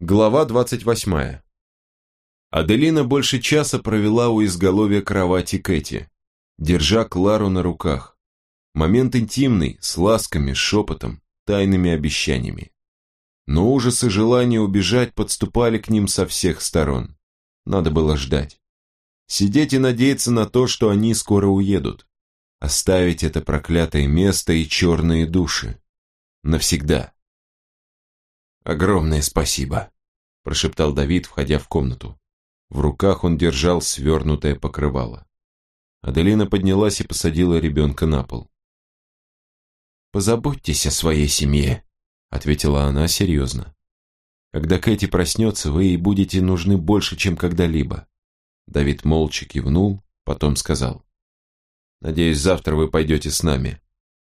Глава 28. Аделина больше часа провела у изголовья кровати Кэти, держа Клару на руках. Момент интимный, с ласками, шепотом, тайными обещаниями. Но ужас и желание убежать подступали к ним со всех сторон. Надо было ждать. Сидеть и надеяться на то, что они скоро уедут. Оставить это проклятое место и черные души. Навсегда. «Огромное спасибо», – прошептал Давид, входя в комнату. В руках он держал свернутое покрывало. Аделина поднялась и посадила ребенка на пол. «Позаботьтесь о своей семье», – ответила она серьезно. «Когда Кэти проснется, вы ей будете нужны больше, чем когда-либо». Давид молча кивнул, потом сказал. «Надеюсь, завтра вы пойдете с нами.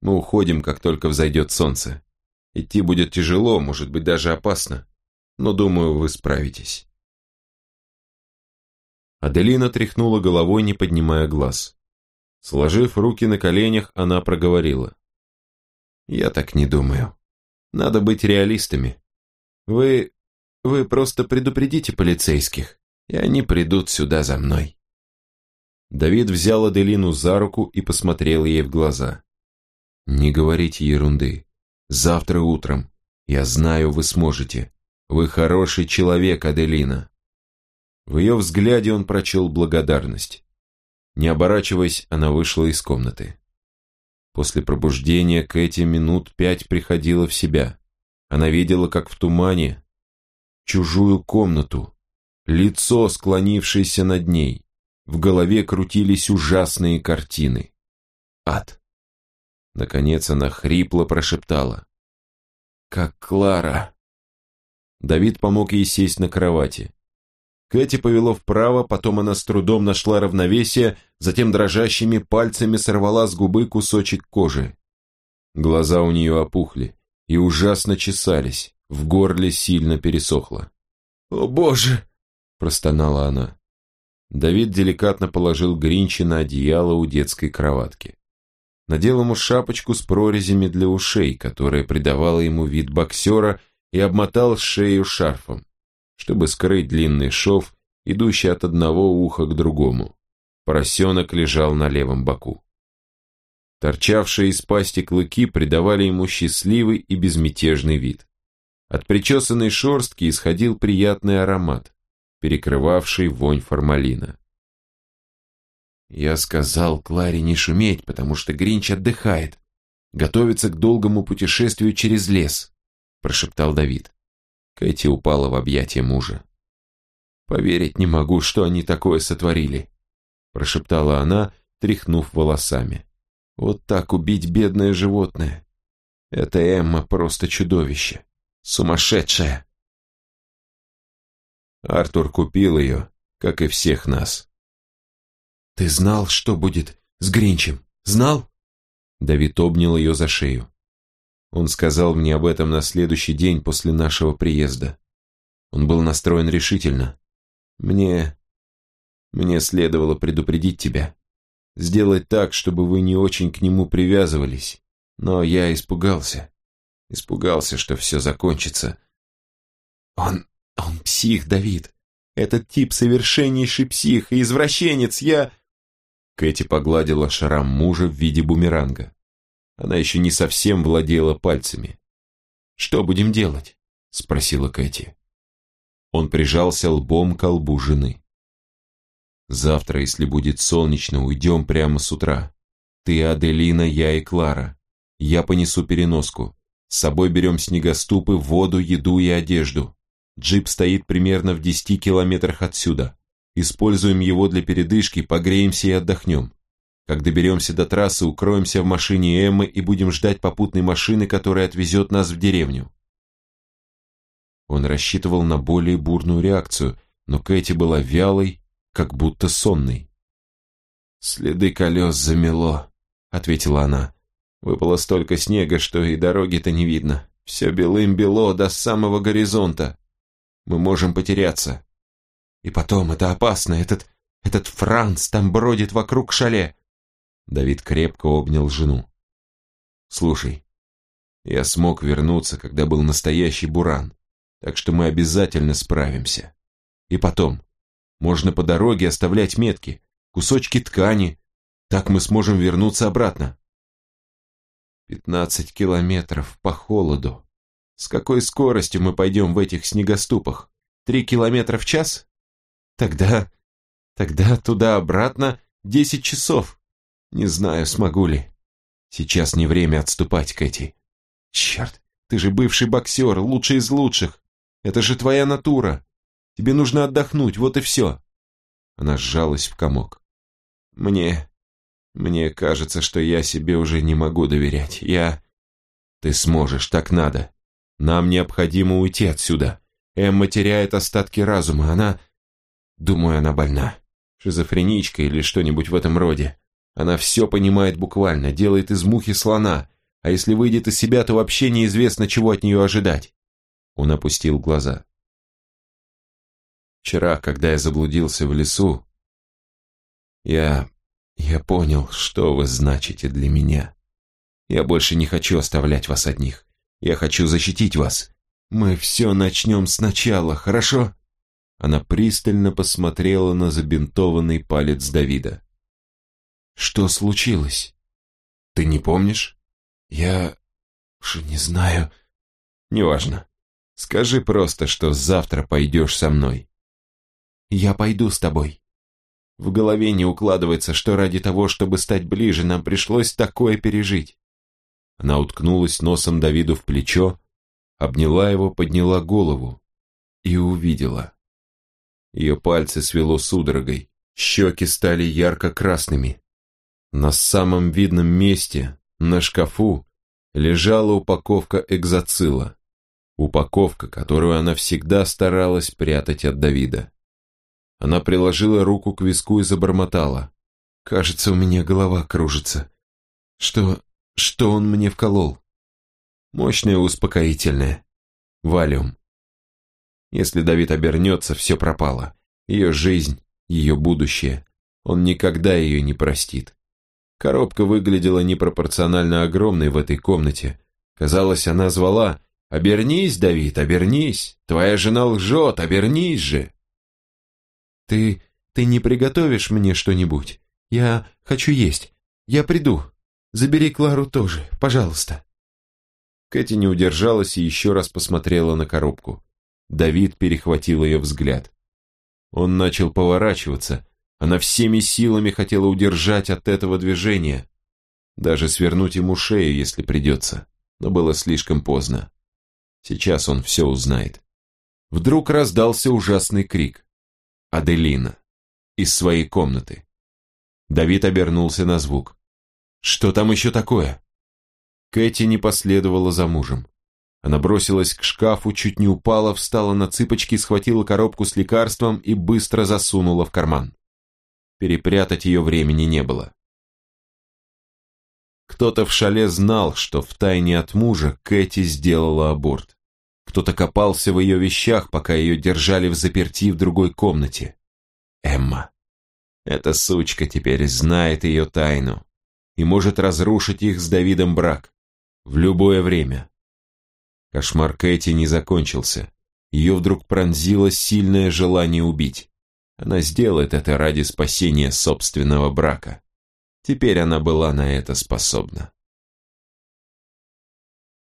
Мы уходим, как только взойдет солнце. Идти будет тяжело, может быть, даже опасно, но, думаю, вы справитесь. Аделина тряхнула головой, не поднимая глаз. Сложив руки на коленях, она проговорила. «Я так не думаю. Надо быть реалистами. Вы... вы просто предупредите полицейских, и они придут сюда за мной». Давид взял Аделину за руку и посмотрел ей в глаза. «Не говорите ерунды. Завтра утром. Я знаю, вы сможете. Вы хороший человек, Аделина. В ее взгляде он прочел благодарность. Не оборачиваясь, она вышла из комнаты. После пробуждения Кэти минут пять приходила в себя. Она видела, как в тумане, чужую комнату, лицо, склонившееся над ней. В голове крутились ужасные картины. Ад. Наконец она хрипло прошептала. «Как Клара!» Давид помог ей сесть на кровати. Кэти повело вправо, потом она с трудом нашла равновесие, затем дрожащими пальцами сорвала с губы кусочек кожи. Глаза у нее опухли и ужасно чесались, в горле сильно пересохло. «О боже!» – простонала она. Давид деликатно положил Гринчи на одеяло у детской кроватки надел ему шапочку с прорезями для ушей, которая придавала ему вид боксера, и обмотал шею шарфом, чтобы скрыть длинный шов, идущий от одного уха к другому. Поросенок лежал на левом боку. Торчавшие из пасти клыки придавали ему счастливый и безмятежный вид. От причесанной шорстки исходил приятный аромат, перекрывавший вонь формалина. Я сказал Кларе не шуметь, потому что Гринч отдыхает. Готовится к долгому путешествию через лес, прошептал Давид. Кэти упала в объятия мужа. Поверить не могу, что они такое сотворили, прошептала она, тряхнув волосами. Вот так убить бедное животное. Это Эмма просто чудовище. Сумасшедшая. Артур купил ее, как и всех нас. «Ты знал, что будет с Гринчем? Знал?» Давид обнял ее за шею. Он сказал мне об этом на следующий день после нашего приезда. Он был настроен решительно. Мне... Мне следовало предупредить тебя. Сделать так, чтобы вы не очень к нему привязывались. Но я испугался. Испугался, что все закончится. Он... он псих, Давид. Этот тип совершеннейший псих и извращенец. Я... Кэти погладила шрам мужа в виде бумеранга. Она еще не совсем владела пальцами. «Что будем делать?» – спросила Кэти. Он прижался лбом к лбу жены. «Завтра, если будет солнечно, уйдем прямо с утра. Ты, Аделина, я и Клара. Я понесу переноску. С собой берем снегоступы, воду, еду и одежду. Джип стоит примерно в десяти километрах отсюда. Используем его для передышки, погреемся и отдохнем. Как доберемся до трассы, укроемся в машине Эммы и будем ждать попутной машины, которая отвезет нас в деревню. Он рассчитывал на более бурную реакцию, но Кэти была вялой, как будто сонной. «Следы колес замело», — ответила она. «Выпало столько снега, что и дороги-то не видно. Все белым-бело до самого горизонта. Мы можем потеряться. И потом, это опасно, этот... этот Франц там бродит вокруг шале. Давид крепко обнял жену. Слушай, я смог вернуться, когда был настоящий буран. так что мы обязательно справимся. И потом, можно по дороге оставлять метки, кусочки ткани, так мы сможем вернуться обратно. Пятнадцать километров по холоду. С какой скоростью мы пойдем в этих снегоступах? Три километра в час? Тогда... Тогда туда-обратно десять часов. Не знаю, смогу ли. Сейчас не время отступать, Кэти. Черт, ты же бывший боксер, лучший из лучших. Это же твоя натура. Тебе нужно отдохнуть, вот и все. Она сжалась в комок. Мне... Мне кажется, что я себе уже не могу доверять. Я... Ты сможешь, так надо. Нам необходимо уйти отсюда. Эмма теряет остатки разума. Она... Думаю, она больна. Шизофреничка или что-нибудь в этом роде. Она все понимает буквально, делает из мухи слона, а если выйдет из себя, то вообще неизвестно, чего от нее ожидать. Он опустил глаза. Вчера, когда я заблудился в лесу, я... я понял, что вы значите для меня. Я больше не хочу оставлять вас одних. Я хочу защитить вас. Мы все начнем сначала, хорошо?» Она пристально посмотрела на забинтованный палец Давида. «Что случилось? Ты не помнишь?» «Я... уж не знаю...» «Неважно. Скажи просто, что завтра пойдешь со мной». «Я пойду с тобой». В голове не укладывается, что ради того, чтобы стать ближе, нам пришлось такое пережить. Она уткнулась носом Давиду в плечо, обняла его, подняла голову и увидела. Ее пальцы свело судорогой, щеки стали ярко-красными. На самом видном месте, на шкафу, лежала упаковка экзоцила. Упаковка, которую она всегда старалась прятать от Давида. Она приложила руку к виску и забормотала. «Кажется, у меня голова кружится. Что... что он мне вколол?» «Мощное успокоительное. Валиум. Если Давид обернется, все пропало. Ее жизнь, ее будущее. Он никогда ее не простит. Коробка выглядела непропорционально огромной в этой комнате. Казалось, она звала «Обернись, Давид, обернись! Твоя жена лжет, обернись же!» «Ты... ты не приготовишь мне что-нибудь? Я хочу есть. Я приду. Забери Клару тоже, пожалуйста». Кэти не удержалась и еще раз посмотрела на коробку. Давид перехватил ее взгляд. Он начал поворачиваться. Она всеми силами хотела удержать от этого движения. Даже свернуть ему шею, если придется. Но было слишком поздно. Сейчас он все узнает. Вдруг раздался ужасный крик. Аделина. Из своей комнаты. Давид обернулся на звук. «Что там еще такое?» Кэти не последовала за мужем. Она бросилась к шкафу, чуть не упала, встала на цыпочки, схватила коробку с лекарством и быстро засунула в карман. Перепрятать ее времени не было. Кто-то в шале знал, что в тайне от мужа Кэти сделала аборт. Кто-то копался в ее вещах, пока ее держали в заперти в другой комнате. Эмма. Эта сучка теперь знает ее тайну и может разрушить их с Давидом брак. В любое время. Кошмар Кэти не закончился. Ее вдруг пронзило сильное желание убить. Она сделает это ради спасения собственного брака. Теперь она была на это способна.